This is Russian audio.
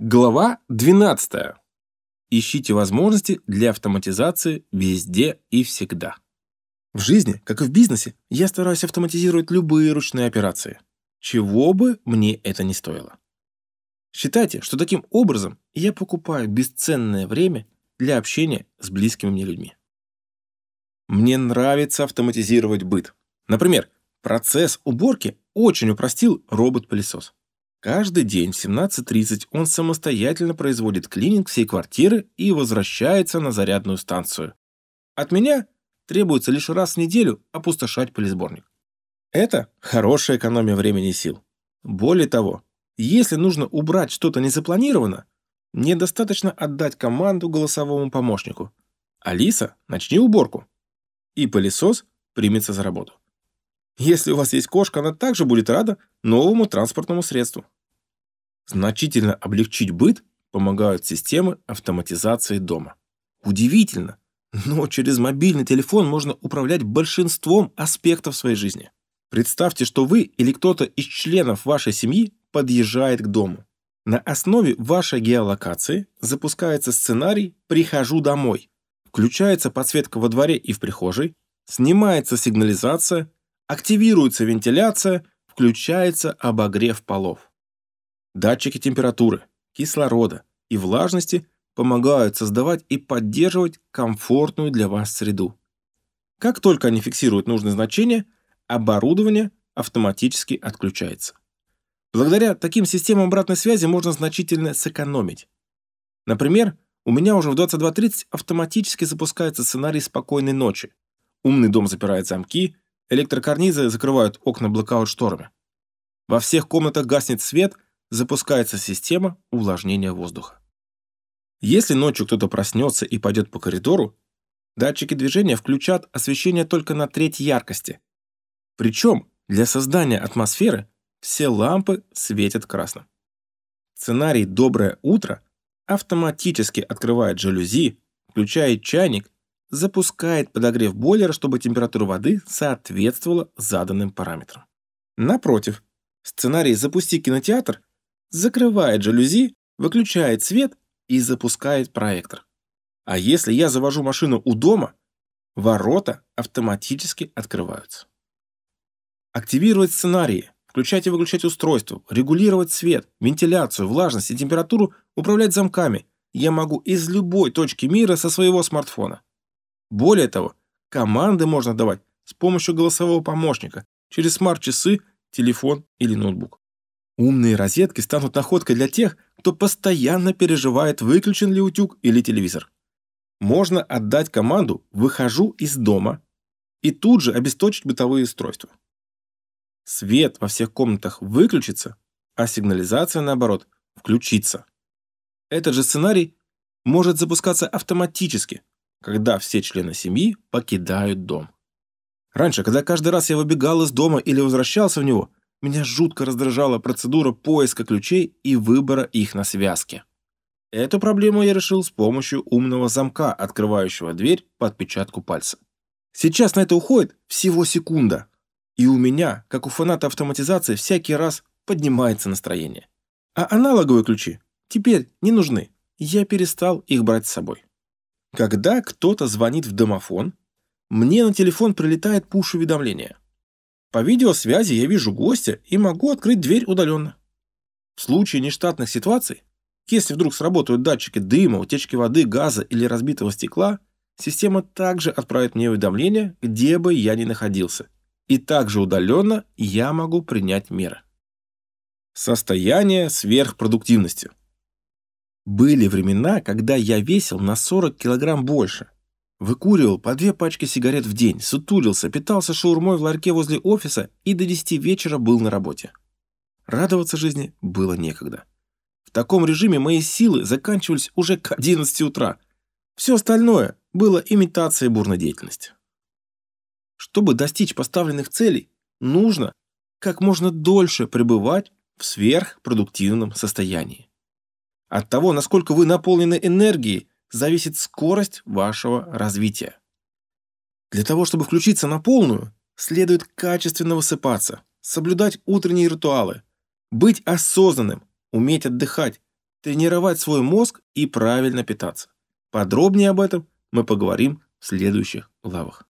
Глава 12. Ищите возможности для автоматизации везде и всегда. В жизни, как и в бизнесе, я стараюсь автоматизировать любые ручные операции, чего бы мне это ни стоило. Считайте, что таким образом я покупаю бесценное время для общения с близкими мне людьми. Мне нравится автоматизировать быт. Например, процесс уборки очень упростил робот-пылесос. Каждый день в 17.30 он самостоятельно производит клининг всей квартиры и возвращается на зарядную станцию. От меня требуется лишь раз в неделю опустошать пылесборник. Это хорошая экономия времени и сил. Более того, если нужно убрать что-то незапланированно, мне достаточно отдать команду голосовому помощнику. «Алиса, начни уборку». И пылесос примется за работу. Если у вас есть кошка, она также будет рада новому транспортному средству. Значительно облегчить быт помогают системы автоматизации дома. Удивительно, но через мобильный телефон можно управлять большинством аспектов своей жизни. Представьте, что вы или кто-то из членов вашей семьи подъезжает к дому. На основе вашей геолокации запускается сценарий «Прихожу домой». Включается подсветка во дворе и в прихожей, снимается сигнализация, активируется вентиляция, включается обогрев полов. Датчики температуры, кислорода и влажности помогают создавать и поддерживать комфортную для вас среду. Как только они фиксируют нужное значение, оборудование автоматически отключается. Благодаря таким системам обратной связи можно значительно сэкономить. Например, у меня уже в 22.30 автоматически запускается сценарий спокойной ночи. Умный дом запирает замки, Электрокарнизы закрывают окна блокаут-шторами. Во всех комнатах гаснет свет, запускается система увлажнения воздуха. Если ночью кто-то проснется и пойдет по коридору, датчики движения включат освещение только на треть яркости. Причем для создания атмосферы все лампы светят красным. Сценарий «Доброе утро» автоматически открывает жалюзи, включает чайник запускает подогрев бойлера, чтобы температура воды соответствовала заданным параметрам. Напротив, сценарий «Запусти кинотеатр» закрывает жалюзи, выключает свет и запускает проектор. А если я завожу машину у дома, ворота автоматически открываются. Активировать сценарии, включать и выключать устройство, регулировать свет, вентиляцию, влажность и температуру, управлять замками я могу из любой точки мира со своего смартфона. Более того, команды можно давать с помощью голосового помощника через смарт-часы, телефон или ноутбук. Умные розетки станут находкой для тех, кто постоянно переживает, выключен ли утюг или телевизор. Можно отдать команду «выхожу из дома» и тут же обесточить бытовые устройства. Свет во всех комнатах выключится, а сигнализация, наоборот, включится. Этот же сценарий может запускаться автоматически, когда все члены семьи покидают дом. Раньше, когда каждый раз я выбегал из дома или возвращался в него, меня жутко раздражала процедура поиска ключей и выбора их на связке. Эту проблему я решил с помощью умного замка, открывающего дверь по отпечатку пальца. Сейчас на это уходит всего секунда. И у меня, как у фаната автоматизации, всякий раз поднимается настроение. А аналоговые ключи теперь не нужны. Я перестал их брать с собой. Когда кто-то звонит в домофон, мне на телефон прилетает пуш-уведомление. По видеосвязи я вижу гостя и могу открыть дверь удаленно. В случае нештатных ситуаций, если вдруг сработают датчики дыма, утечки воды, газа или разбитого стекла, система также отправит мне уведомление, где бы я ни находился. И также удаленно я могу принять меры. Состояние сверхпродуктивности. Были времена, когда я весил на 40 килограмм больше. Выкуривал по две пачки сигарет в день, сутулился, питался шаурмой в ларьке возле офиса и до 10 вечера был на работе. Радоваться жизни было некогда. В таком режиме мои силы заканчивались уже к 11 утра. Все остальное было имитацией бурной деятельности. Чтобы достичь поставленных целей, нужно как можно дольше пребывать в сверхпродуктивном состоянии. От того, насколько вы наполнены энергией, зависит скорость вашего развития. Для того, чтобы включиться на полную, следует качественно высыпаться, соблюдать утренние ритуалы, быть осознанным, уметь отдыхать, тренировать свой мозг и правильно питаться. Подробнее об этом мы поговорим в следующих главах.